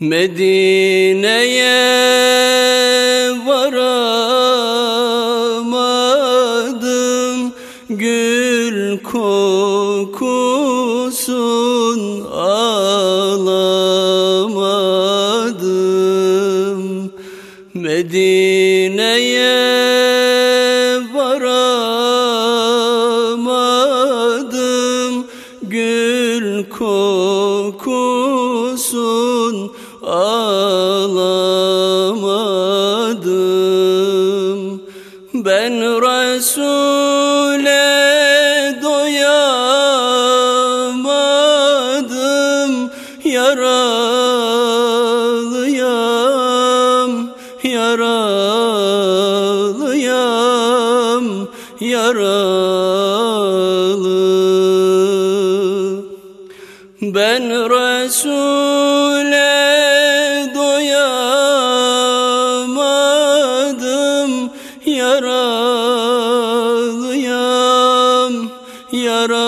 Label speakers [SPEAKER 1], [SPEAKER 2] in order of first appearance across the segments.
[SPEAKER 1] Medine'ye varamadım Gül kokusun alamadım. Medine'ye varamadım Gül kokusun alamadım Ben Resul'e doyamadım Yaralıyam, yaralıyam, yaralı Ben Resul'e doyamadım Yaralıyam, yaralıyam,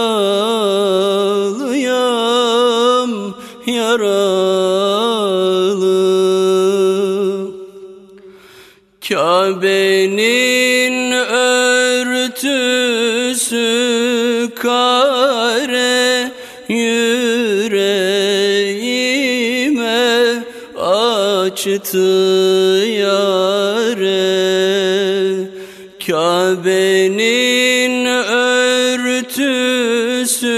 [SPEAKER 1] yaralı. Kabe'nin örtüsü kare yüreğime açtı yare Kabe'nin örtüsü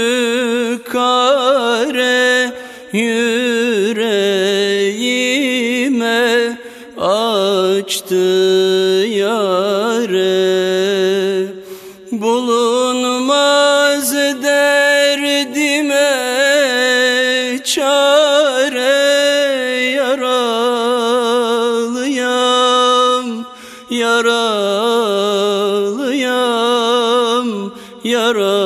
[SPEAKER 1] kare. Yüreğime açtı yare Bulunmaz derdime çare Yaralıyam, yaralı.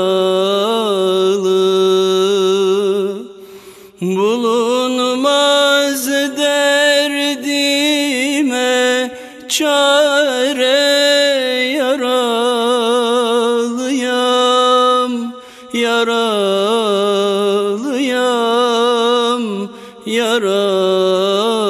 [SPEAKER 1] Bulunmaz derdime çare Yaralıyam, yaralıyam, yaralı